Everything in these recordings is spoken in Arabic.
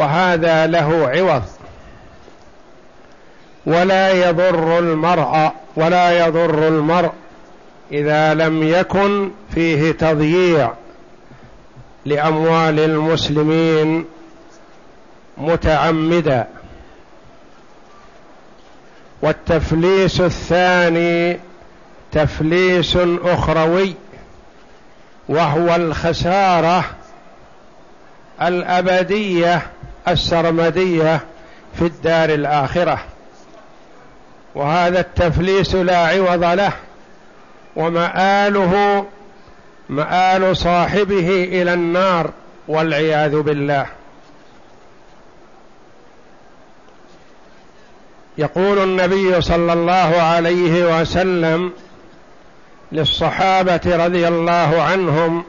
وهذا له عوض. ولا يضر المرء ولا يضر المرء إذا لم يكن فيه تضييع لأموال المسلمين متعمدا. والتفليس الثاني تفليس أخروي وهو الخسارة الأبدية السرمدية في الدار الآخرة. وهذا التفليس لا عوض له ومآله مآل صاحبه إلى النار والعياذ بالله. يقول النبي صلى الله عليه وسلم للصحابة رضي الله عنهم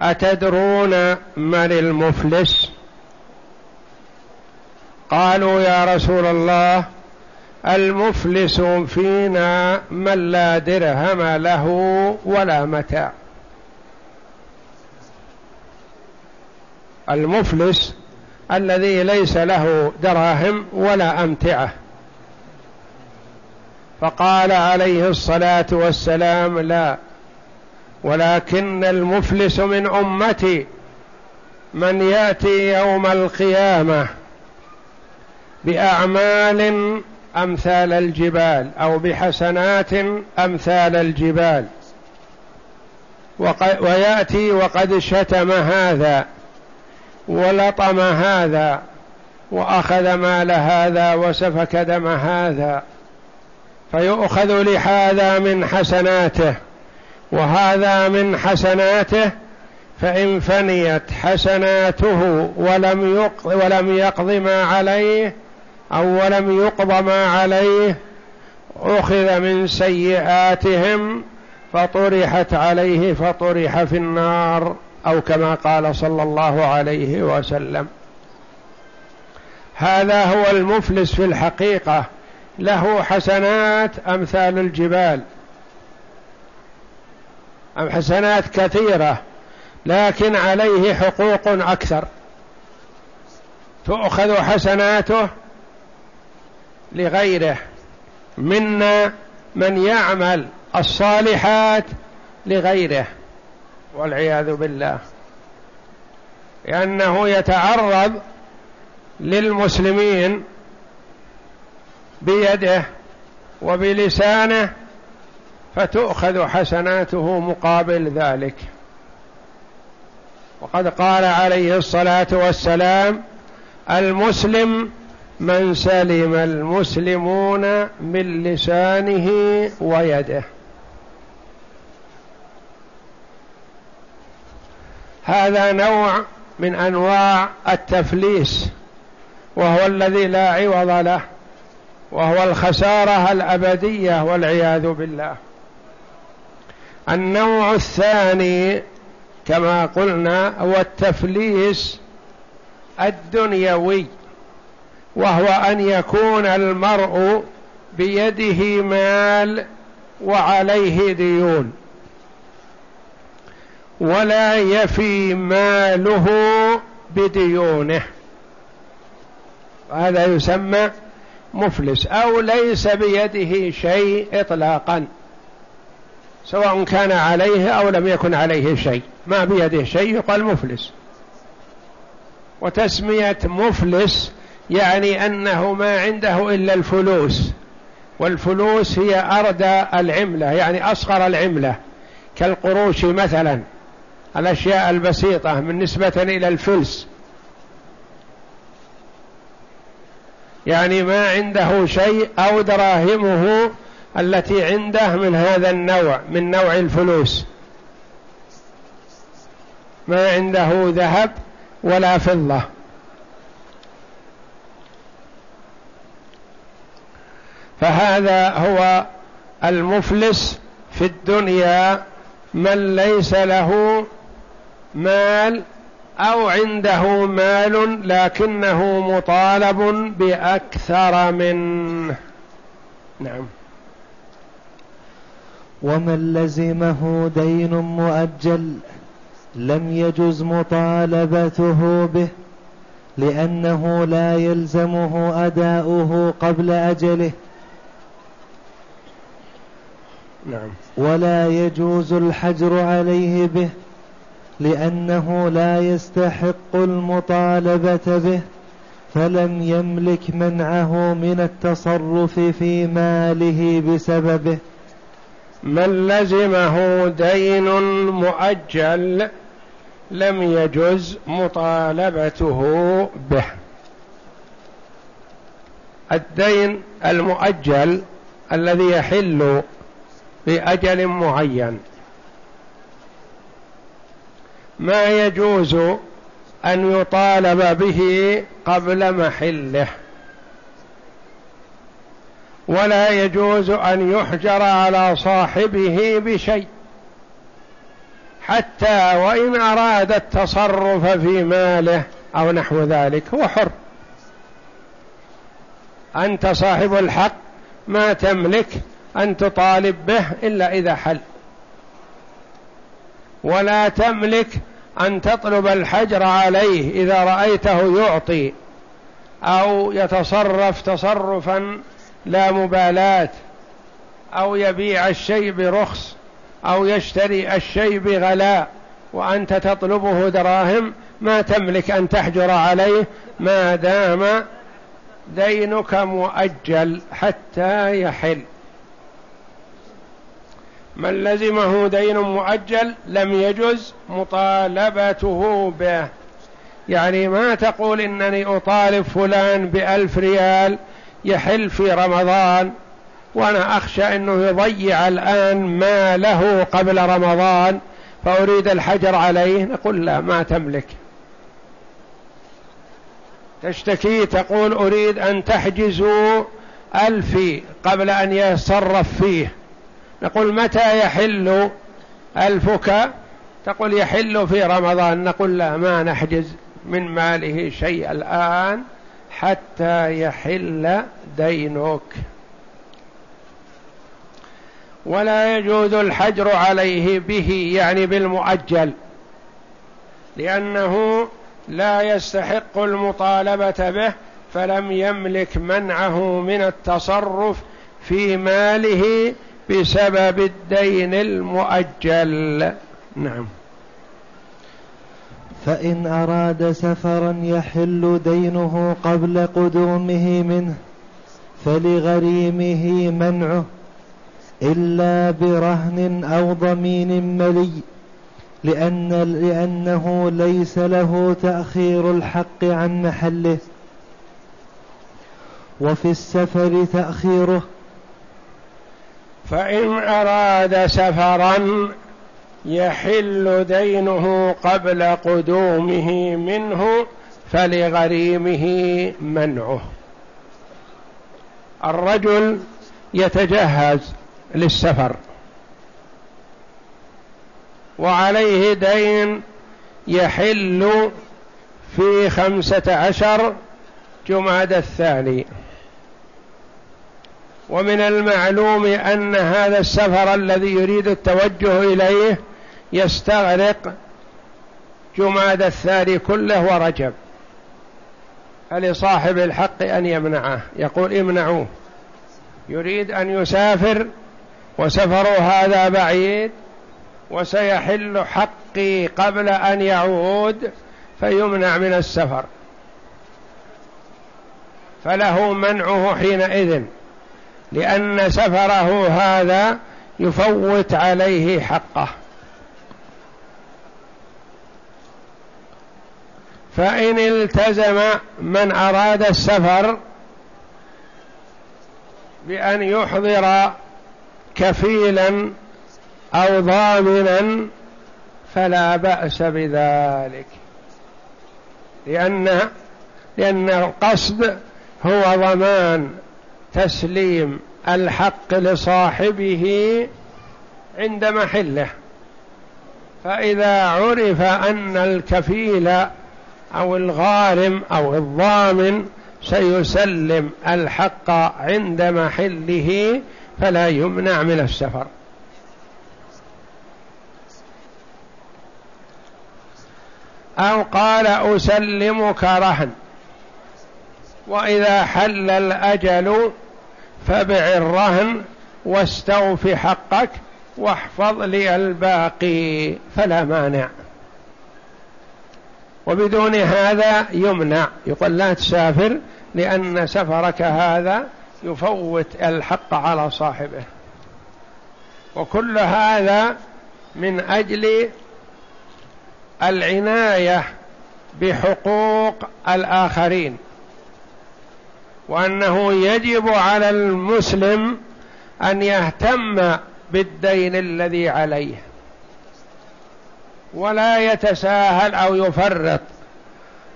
أتدرون من المفلس؟ قالوا يا رسول الله المفلس فينا من لا درهم له ولا متاع المفلس الذي ليس له دراهم ولا أمتعة. فقال عليه الصلاة والسلام لا ولكن المفلس من أمتي من يأتي يوم القيامة بأعمال أمثال الجبال أو بحسنات أمثال الجبال. ويأتي وقد شتم هذا ولطم هذا وأخذ مال هذا وسفك دم هذا فيؤخذ لهذا من حسناته وهذا من حسناته فإن فنيت حسناته ولم ولم يقض ما عليه أو ولم يقض ما عليه أخذ من سيئاتهم فطرحت عليه فطرح في النار أو كما قال صلى الله عليه وسلم. هذا هو المفلس في الحقيقة. له حسنات أمثال الجبال. أم حسنات كثيرة لكن عليه حقوق أكثر. تؤخذ حسناته لغيره منا من يعمل الصالحات لغيره والعياذ بالله. لأنه يتعرض للمسلمين بيده وبلسانه فتؤخذ حسناته مقابل ذلك. وقد قال عليه الصلاة والسلام المسلم من سلم المسلمون من لسانه ويده. هذا نوع من أنواع التفليس وهو الذي لا عوض له وهو الخسارة الأبدية والعياذ بالله. النوع الثاني كما قلنا هو التفليس الدنيوي. وهو أن يكون المرء بيده مال وعليه ديون. ولا يفي ماله بديونه. هذا يسمى مفلس أو ليس بيده شيء إطلاقا. سواء كان عليه أو لم يكن عليه شيء. ما بيده شيء يقال مفلس. وتسمية مفلس يعني أنه ما عنده إلا الفلوس والفلوس هي أردى العملة يعني أصغر العملة كالقروش مثلا الأشياء البسيطة من نسبة إلى الفلس. يعني ما عنده شيء أو دراهمه التي عنده من هذا النوع من نوع الفلوس. ما عنده ذهب ولا فضة. فهذا هو المفلس في الدنيا من ليس له مال أو عنده مال لكنه مطالب بأكثر منه. نعم. ومن لزمه دين مؤجل لم يجز مطالبته به لأنه لا يلزمه أداؤه قبل أجله. نعم. ولا يجوز الحجر عليه به لأنه لا يستحق المطالبة به فلم يملك منعه من التصرف في ماله بسببه. من لزمه دين مؤجل لم يجز مطالبته به. الدين المؤجل الذي يحل بأجل معين. ما يجوز أن يطالب به قبل محله. ولا يجوز أن يحجر على صاحبه بشيء. حتى وإن أراد التصرف في ماله أو نحو ذلك هو حر. أنت صاحب الحق ما تملك أن تطالب به إلا إذا حل. ولا تملك أن تطلب الحجر عليه إذا رأيته يعطي أو يتصرف تصرفا لا مبالاة أو يبيع الشيء برخص أو يشتري الشيء بغلاء وأنت تطلبه دراهم ما تملك أن تحجر عليه ما دام دينك مؤجل حتى يحل. من لزمه دين مؤجل لم يجز مطالبته به. يعني ما تقول إنني أطالب فلان بألف ريال يحل في رمضان وأنا أخشى أنه يضيع الآن ما له قبل رمضان فأريد الحجر عليه. نقول لا ما تملك. تشتكي تقول أريد أن تحجزوا ألفي قبل أن يتصرف فيه. نقول متى يحل ألفك؟ تقول يحل في رمضان. نقول لا ما نحجز من ماله شيء الآن حتى يحل دينك. ولا يجوز الحجر عليه به يعني بالمؤجل لأنه لا يستحق المطالبة به فلم يملك منعه من التصرف في ماله بسبب الدين المؤجل. نعم. فإن أراد سفرا يحل دينه قبل قدومه منه فلغريمه منعه إلا برهن أو ضمين ملي لأن لأنه ليس له تأخير الحق عن محله. وفي السفر تأخيره فإن أراد سفرا يحل دينه قبل قدومه منه فلغريمه منعه. الرجل يتجهز للسفر وعليه دين يحل في خمسة عشر جماد الثاني. ومن المعلوم أن هذا السفر الذي يريد التوجه إليه يستغرق جماد الثاني كله ورجب. فلصاحب الحق أن يمنعه. يقول امنعوه. يريد أن يسافر وسفر هذا بعيد وسيحل حقي قبل أن يعود فيمنع من السفر. فله منعه حينئذ. لأن سفره هذا يفوت عليه حقه. فإن التزم من أراد السفر بأن يحضر كفيلا أو ضامنا فلا بأس بذلك. لأن لأن القصد هو ضمان. تسليم الحق لصاحبه عند محله. فإذا عرف أن الكفيل أو الغارم أو الضامن سيسلم الحق عند محله فلا يمنع من السفر. أو قال أسلمك رهن. وإذا حل الأجل فبع الرهن واستوف حقك واحفظ لي الباقي فلا مانع. وبدون هذا يمنع يقول لا تسافر لأن سفرك هذا يفوت الحق على صاحبه. وكل هذا من أجل العناية بحقوق الآخرين. وأنه يجب على المسلم أن يهتم بالدين الذي عليه ولا يتساهل أو يفرط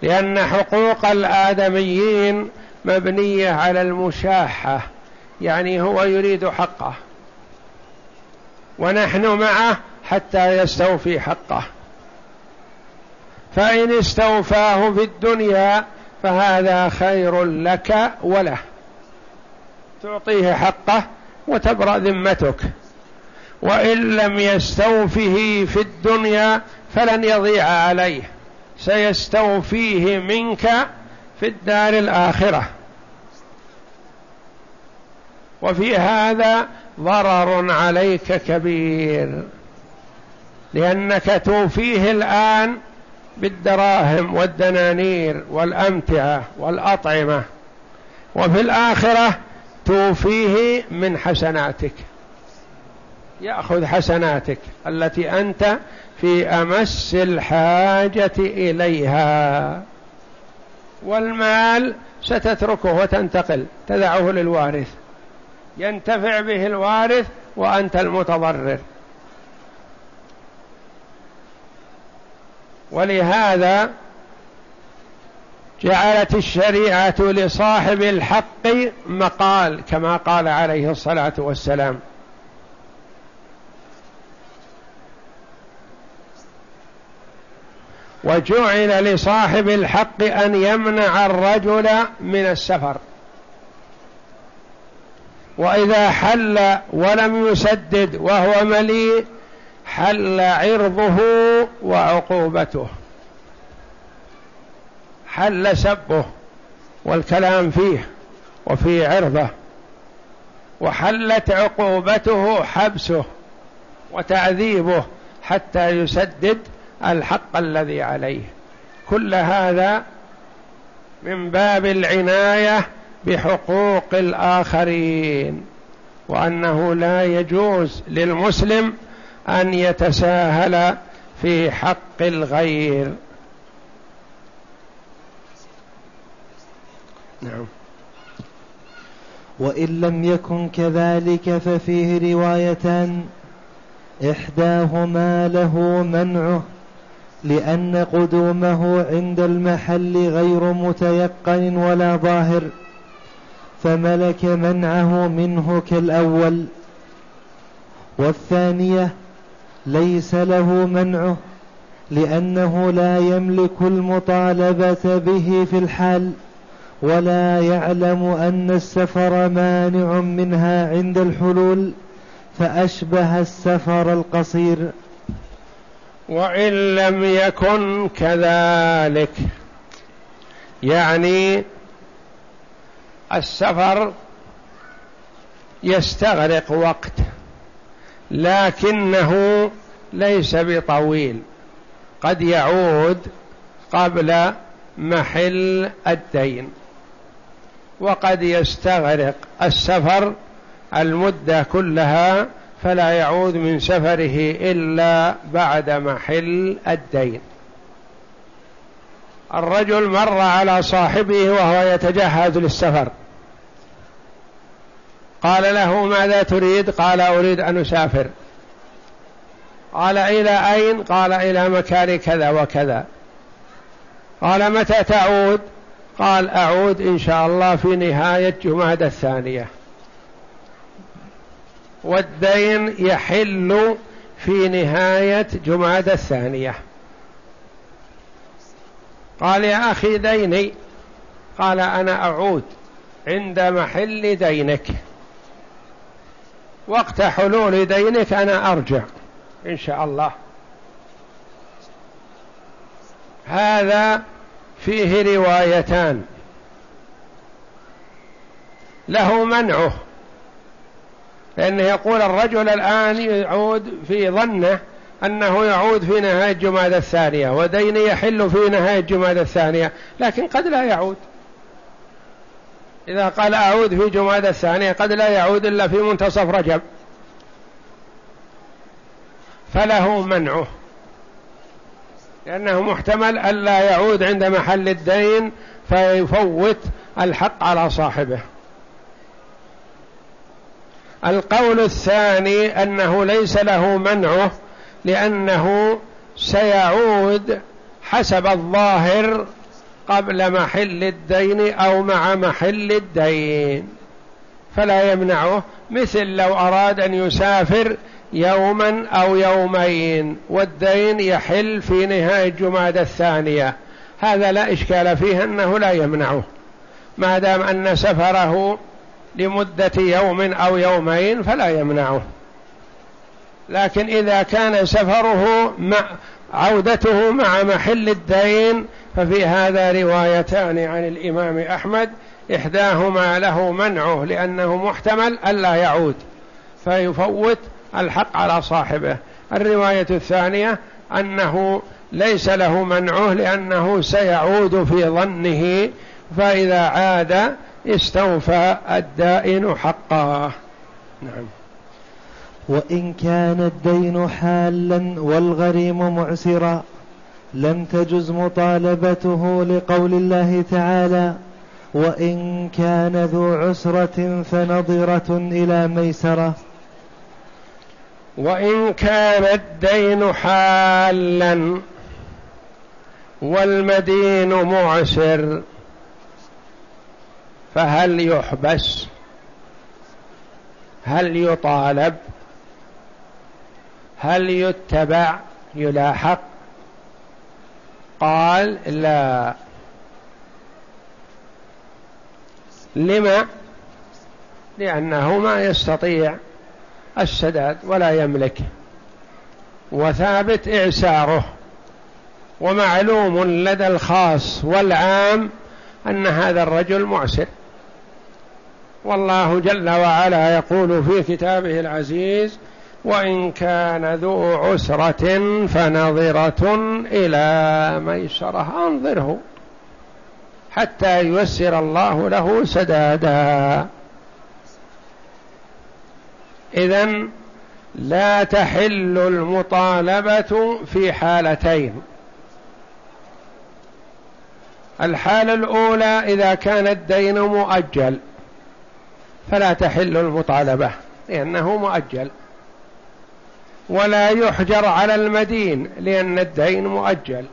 لأن حقوق الآدميين مبنية على المشاحة يعني هو يريد حقه ونحن معه حتى يستوفي حقه. فإن استوفاه في الدنيا فهذا خير لك وله. تعطيه حقه وتبرأ ذمتك. وإن لم يستوفه في الدنيا فلن يضيع عليه. سيستوفيه منك في الدار الآخرة. وفي هذا ضرر عليك كبير. لأنك توفيه الآن بالدراهم والدنانير والأمتعة والأطعمة. وفي الآخرة توفيه من حسناتك. يأخذ حسناتك التي أنت في أمس الحاجة إليها. والمال ستتركه وتنتقل تدعه للوارث. ينتفع به الوارث وأنت المتضرر. ولهذا جعلت الشريعة لصاحب الحق مقال كما قال عليه الصلاة والسلام. وجعل لصاحب الحق أن يمنع الرجل من السفر. وإذا حل ولم يسدد وهو مليء حل عرضه وعقوبته. حل سبه والكلام فيه وفي عرضه. وحلت عقوبته حبسه وتعذيبه حتى يسدد الحق الذي عليه. كل هذا من باب العناية بحقوق الآخرين وأنه لا يجوز للمسلم أن يتساهل في حق الغير. نعم. وإن لم يكن كذلك ففيه روايتان إحداهما له منعه لأن قدومه عند المحل غير متيقن ولا ظاهر فملك منعه منه كالأول. والثانية ليس له منعه لأنه لا يملك المطالبة به في الحال ولا يعلم أن السفر مانع منها عند الحلول فأشبه السفر القصير. وإن لم يكن كذلك يعني السفر يستغرق وقت. لكنه ليس بطويل. قد يعود قبل محل الدين. وقد يستغرق السفر المدة كلها فلا يعود من سفره إلا بعد محل الدين. الرجل مر على صاحبه وهو يتجهز للسفر. قال له ماذا تريد؟ قال أريد أن أسافر. قال إلى أين؟ قال إلى مكان كذا وكذا. قال متى تعود؟ قال أعود إن شاء الله في نهاية جماد الثانية. والدين يحل في نهاية جماد الثانية. قال يا أخي ديني. قال أنا أعود عند محل دينك. وقت حلول دينك أنا أرجع إن شاء الله. هذا فيه روايتان. له منعه. لأنه يقول الرجل الآن يعود في ظنه أنه يعود في نهاية جماد الثانية ودين يحل في نهاية جماد الثانية لكن قد لا يعود. إذا قال أعود في جماد الثانية قد لا يعود إلا في منتصف رجب. فله منعه. لأنه محتمل ألا يعود عند محل الدين فيفوت الحق على صاحبه. القول الثاني أنه ليس له منعه لأنه سيعود حسب الظاهر قبل محل الدين أو مع محل الدين. فلا يمنعه. مثل لو أراد أن يسافر يوما أو يومين والدين يحل في نهاية جماد الثانية. هذا لا إشكال فيه أنه لا يمنعه. ما دام أن سفره لمدة يوم أو يومين فلا يمنعه. لكن إذا كان سفره مع عودته مع محل الدين ففي هذا روايتان عن الإمام أحمد إحداهما له منعه لأنه محتمل ألا يعود فيفوت الحق على صاحبه. الرواية الثانية أنه ليس له منعه لأنه سيعود في ظنه فإذا عاد استوفى الدائن حقه. نعم. وإن كان الدين حالا والغريم معسرا لم تجز مطالبته لقول الله تعالى وإن كان ذو عسرة فنظرة إلى ميسرة. وإن كان الدين حالا والمدين معسر فهل يحبس؟ هل يطالب؟ هل يتبع يلاحق؟ قال لا. لما؟ لأنه ما يستطيع السداد ولا يملك وثابت إعساره ومعلوم لدى الخاص والعام أن هذا الرجل معسر. والله جل وعلا يقول في كتابه العزيز وإن كان ذو عسرة فنظرة إلى ميسرة. أنظره حتى ييسر الله له سدادا. إذا لا تحل المطالبة في حالتين. الحالة الأولى إذا كان الدين مؤجل فلا تحل المطالبة لأنه مؤجل. ولا يحجر على المدين لأن الدين مؤجل.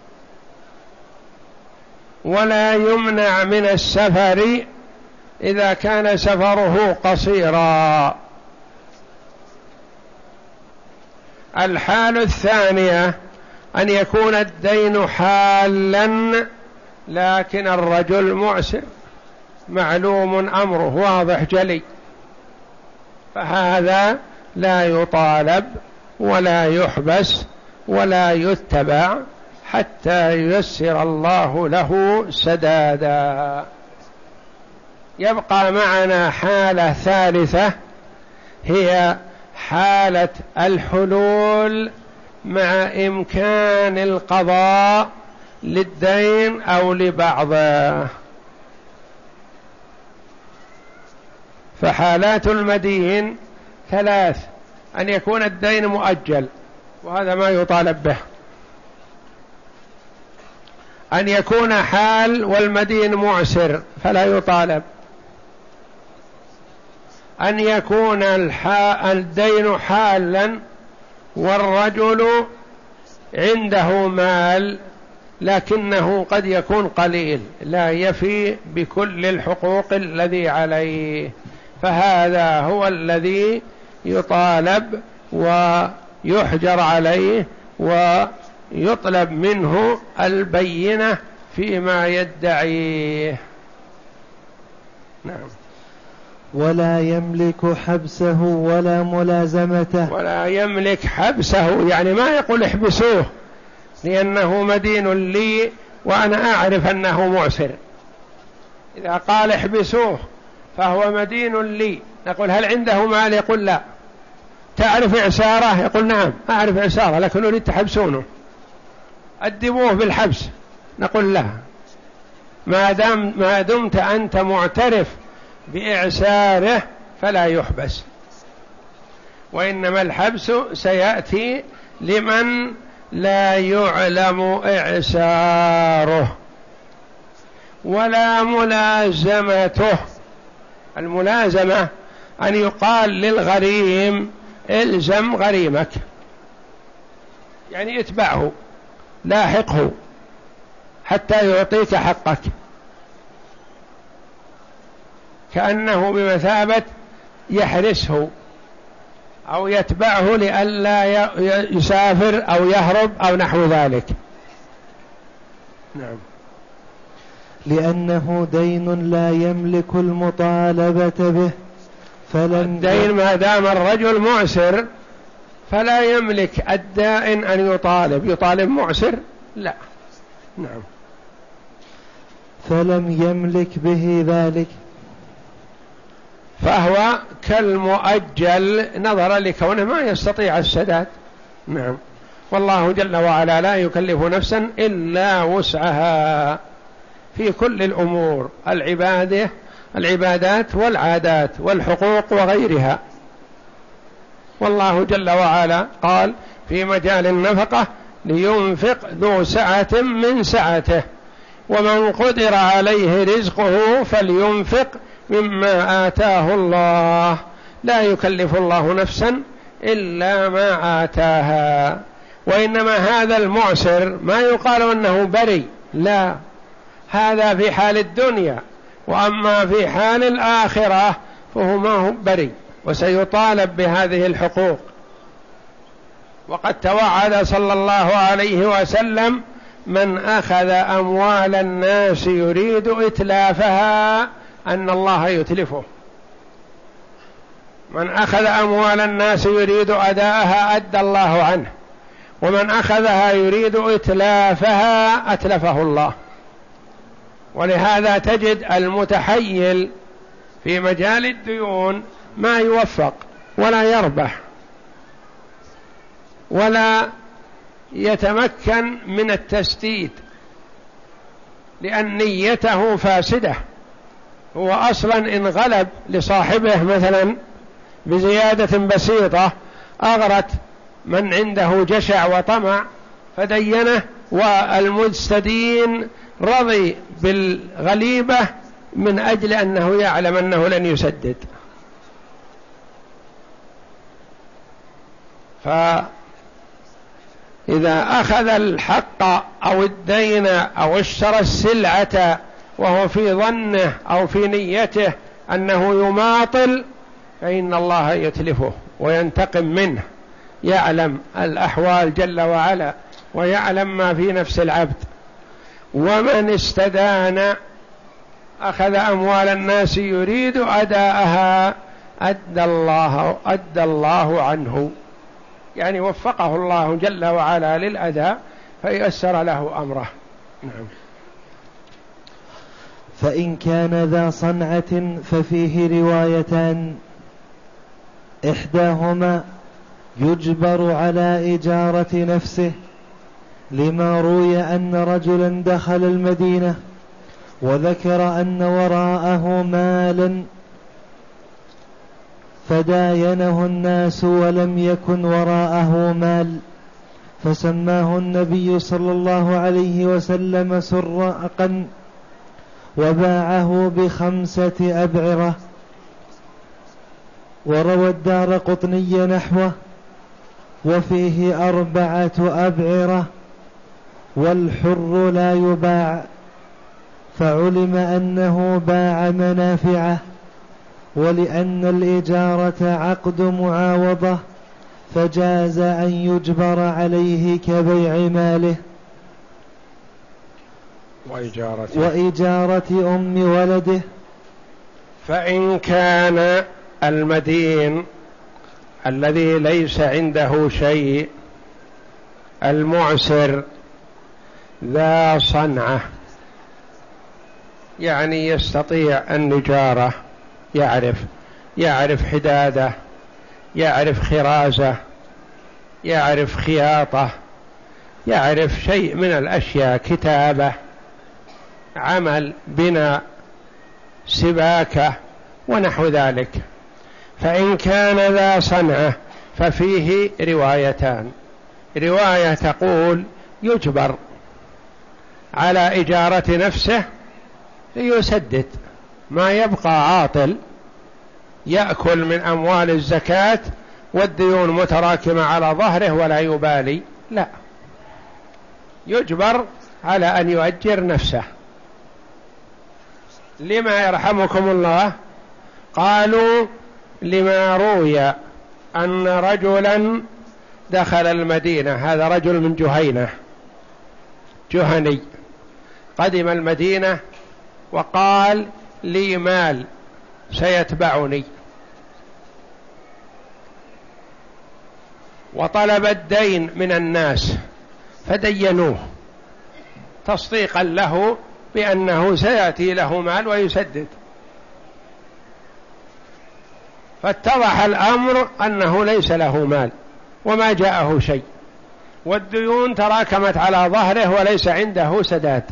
ولا يمنع من السفر إذا كان سفره قصيرا. الحال الثانية أن يكون الدين حالا لكن الرجل معسر معلوم أمره واضح جلي. فهذا لا يطالب ولا يحبس ولا يتبع حتى ييسر الله له سدادا. يبقى معنا حالة ثالثة هي حالة الحلول مع إمكان القضاء للدين أو لبعضه. فحالات المدين ثلاث أن يكون الدين مؤجل وهذا ما يطالب به. أن يكون حال والمدين معسر فلا يطالب. أن يكون الدين حالا والرجل عنده مال لكنه قد يكون قليل لا يفي بكل الحقوق الذي عليه. فهذا هو الذي يطالب ويحجر عليه ويطلب منه البينة فيما يدعيه. نعم. ولا يملك حبسه ولا ملازمته. ولا يملك حبسه يعني ما يقول احبسوه لأنه مدين لي وأنا أعرف أنه معسر. إذا قال احبسوه فهو مدين لي. نقول هل عنده مال؟ يقول لا. تعرف إعساره يقول نعم أعرف إعساره لكن أريد تحبسونه. أدبوه بالحبس. نقول لا. ما, دام ما دمت أنت معترف بإعساره فلا يحبس. وإنما الحبس سيأتي لمن لا يعلم إعساره ولا ملازمته. الملازمة أن يقال للغريم الزم غريمك. يعني اتبعه لاحقه حتى يعطيك حقك. كأنه بمثابة يحرسه أو يتبعه لئلا يسافر أو يهرب أو نحو ذلك. نعم. لأنه دين لا يملك المطالبة به. فلم الدين ما دام الرجل معسر فلا يملك الدائن أن يطالب. يطالب معسر؟ لا. نعم. فلم يملك به ذلك. فهو كالمؤجل نظرا لكونه ما يستطيع السداد. نعم. والله جل وعلا لا يكلف نفسا إلا وسعها. في كل الأمور العبادة العبادات والعادات والحقوق وغيرها. والله جل وعلا قال في مجال النفقة لينفق ذو سعة من سعته ومن قدر عليه رزقه فلينفق مما آتاه الله. لا يكلف الله نفسا إلا ما آتاها. وإنما هذا المعسر ما يقال أنه بري لا. هذا في حال الدنيا. وأما في حال الآخرة فهو ما هو بري وسيطالب بهذه الحقوق. وقد توعد صلى الله عليه وسلم من أخذ أموال الناس يريد إتلافها أن الله يتلفه. من أخذ أموال الناس يريد أداءها أدى الله عنه ومن أخذها يريد إتلافها أتلفه الله. ولهذا تجد المتحيل في مجال الديون ما يوفق ولا يربح ولا يتمكن من التسديد لأن نيته فاسدة. هو أصلا إن غلب لصاحبه مثلا بزيادة بسيطة أغرت من عنده جشع وطمع فدينه والمستدين رضي بالغليبة من أجل أنه يعلم أنه لن يسدد. فإذا أخذ الحق أو الدين أو اشترى السلعة وهو في ظنه أو في نيته أنه يماطل فإن الله يتلفه وينتقم منه يعلم الأحوال جل وعلا ويعلم ما في نفس العبد. ومن استدان أخذ أموال الناس يريد أداءها أدى الله أدى الله عنه. يعني وفقه الله جل وعلا للأداء فيسر له أمره. نعم. فإن كان ذا صنعة ففيه روايتان إحداهما يجبر على إجارة نفسه لما روي أن رجلا دخل المدينة وذكر أن وراءه مالا فداينه الناس ولم يكن وراءه مال فسماه النبي صلى الله عليه وسلم سراقا وباعه بخمسة أبعرة. وروى الدار قطني نحوه وفيه أربعة أبعرة. والحر لا يباع. فعلم أنه باع منافعه ولأن الإجارة عقد معاوضة فجاز أن يجبر عليه كبيع ماله. وإجارة, وإجارة أم ولده. فإن كان المدين الذي ليس عنده شيء المعسر ذا صنعة. يعني يستطيع النجارة يعرف يعرف حداده يعرف خرازه يعرف خياطه يعرف شيء من الأشياء كتابه عمل بناء سباكه ونحو ذلك. فإن كان ذا صنعة ففيه روايتان. رواية تقول يجبر على إجارة نفسه ليسدد. ما يبقى عاطل يأكل من أموال الزكاة والديون متراكمة على ظهره ولا يبالي. لا. يجبر على أن يؤجر نفسه. لما يرحمكم الله؟ قالوا لما روي أن رجلا دخل المدينة. هذا رجل من جهينة. جهني. قدم المدينة وقال لي مال سيتبعني. وطلب الدين من الناس فدينوه تصديقا له بأنه سيأتي له مال ويسدد. فاتضح الأمر أنه ليس له مال وما جاءه شيء. والديون تراكمت على ظهره وليس عنده سداد.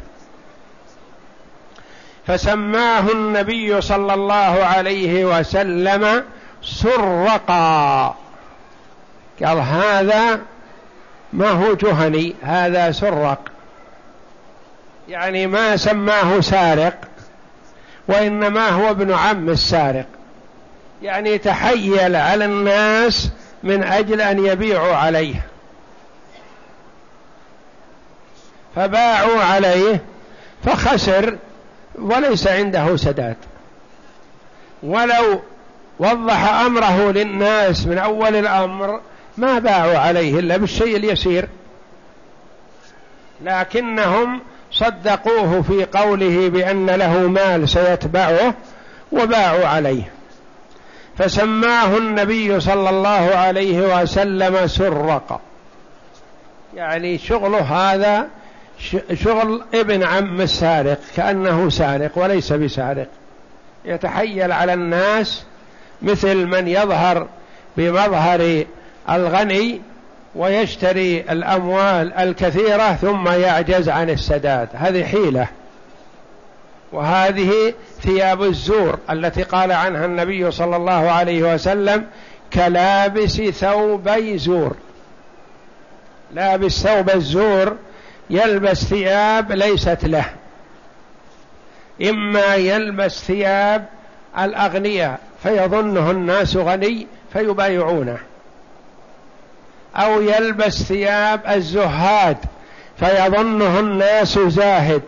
فسماه النبي صلى الله عليه وسلم سرقا. قال هذا ما هو جهني هذا سرق. يعني ما سماه سارق وإنما هو ابن عم السارق. يعني تحيل على الناس من أجل أن يبيعوا عليه. فباعوا عليه فخسر وليس عنده سداد. ولو وضح أمره للناس من أول الأمر ما باعوا عليه إلا بالشيء اليسير. لكنهم صدقوه في قوله بأن له مال سيتبعه وباعوا عليه. فسماه النبي صلى الله عليه وسلم سرق. يعني شغله هذا شغل ابن عم السارق كأنه سارق وليس بسارق. يتحيل على الناس مثل من يظهر بمظهر الغني ويشتري الأموال الكثيرة ثم يعجز عن السداد. هذه حيلة. وهذه ثياب الزور التي قال عنها النبي صلى الله عليه وسلم كلابس ثوبي زور. لابس ثوب الزور يلبس ثياب ليست له. إما يلبس ثياب الأغنياء فيظنه الناس غني فيبايعونه. أو يلبس ثياب الزهاد فيظنه الناس زاهد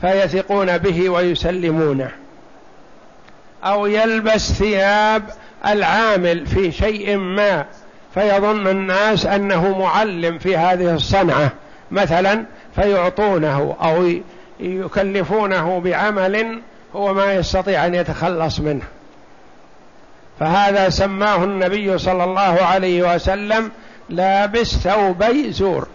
فيثقون به ويسلمونه. أو يلبس ثياب العامل في شيء ما فيظن الناس أنه معلم في هذه الصنعة. مثلا فيعطونه أو يكلفونه بعمل هو ما يستطيع أن يتخلص منه. فهذا سماه النبي صلى الله عليه وسلم لابس ثوبي زور.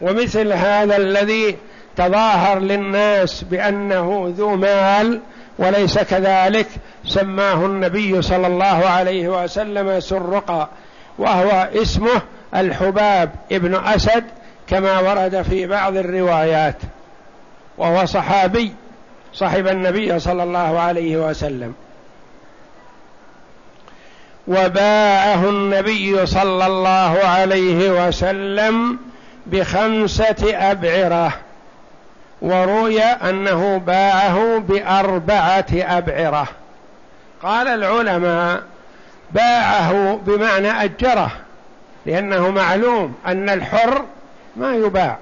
ومثل هذا الذي تظاهر للناس بأنه ذو مال وليس كذلك سماه النبي صلى الله عليه وسلم سرقا وهو اسمه الحباب ابن أسد كما ورد في بعض الروايات وهو صحابي صحب النبي صلى الله عليه وسلم. وباعه النبي صلى الله عليه وسلم بخمسة أبعرة وروي أنه باعه بأربعة أبعرة. قال العلماء باعه بمعنى أجره لأنه معلوم أن الحر ما يباع.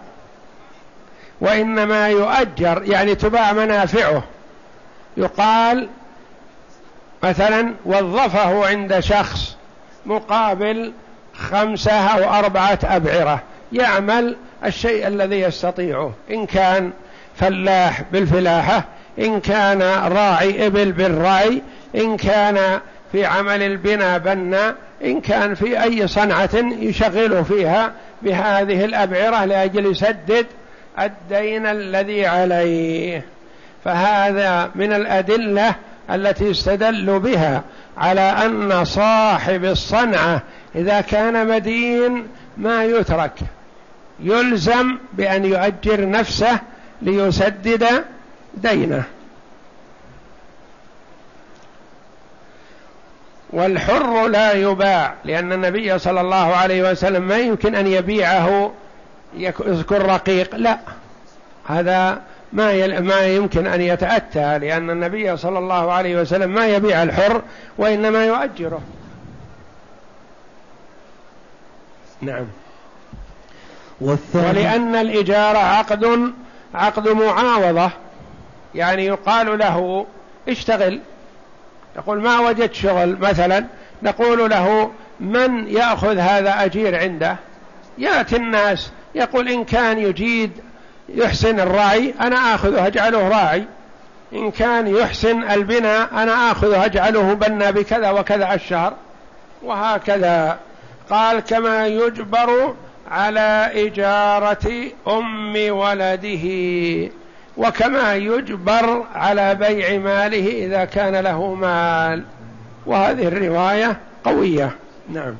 وإنما يؤجر يعني تباع منافعه. يقال مثلا وظفه عند شخص مقابل خمسة أو أربعة أبعرة يعمل الشيء الذي يستطيعه. إن كان فلاح بالفلاحة إن كان راعي إبل بالرعي إن كان في عمل البناء بنا إن كان في أي صنعة يشغله فيها بهذه الأبعرة لأجل يسدد الدين الذي عليه. فهذا من الأدلة التي استدلوا بها على أن صاحب الصنعة إذا كان مدين ما يترك يلزم بأن يؤجر نفسه ليسدد دينه. والحر لا يباع لأن النبي صلى الله عليه وسلم ما يمكن أن يبيعه يذكر رقيق لا. هذا ما ما يمكن أن يتأتى لأن النبي صلى الله عليه وسلم ما يبيع الحر وإنما يؤجره. نعم. ولأن الإجارة عقد عقد معاوضة يعني يقال له اشتغل. يقول ما وجدت شغل مثلا نقول له من يأخذ هذا أجير عنده؟ يأتي الناس يقول إن كان يجيد يحسن الرعي أنا آخذه أجعله راعي. إن كان يحسن البناء أنا آخذه أجعله بنا بكذا وكذا الشهر. وهكذا. قال كما يجبر على إجارة أم ولده. وكما يجبر على بيع ماله إذا كان له مال. وهذه الرواية قوية. نعم.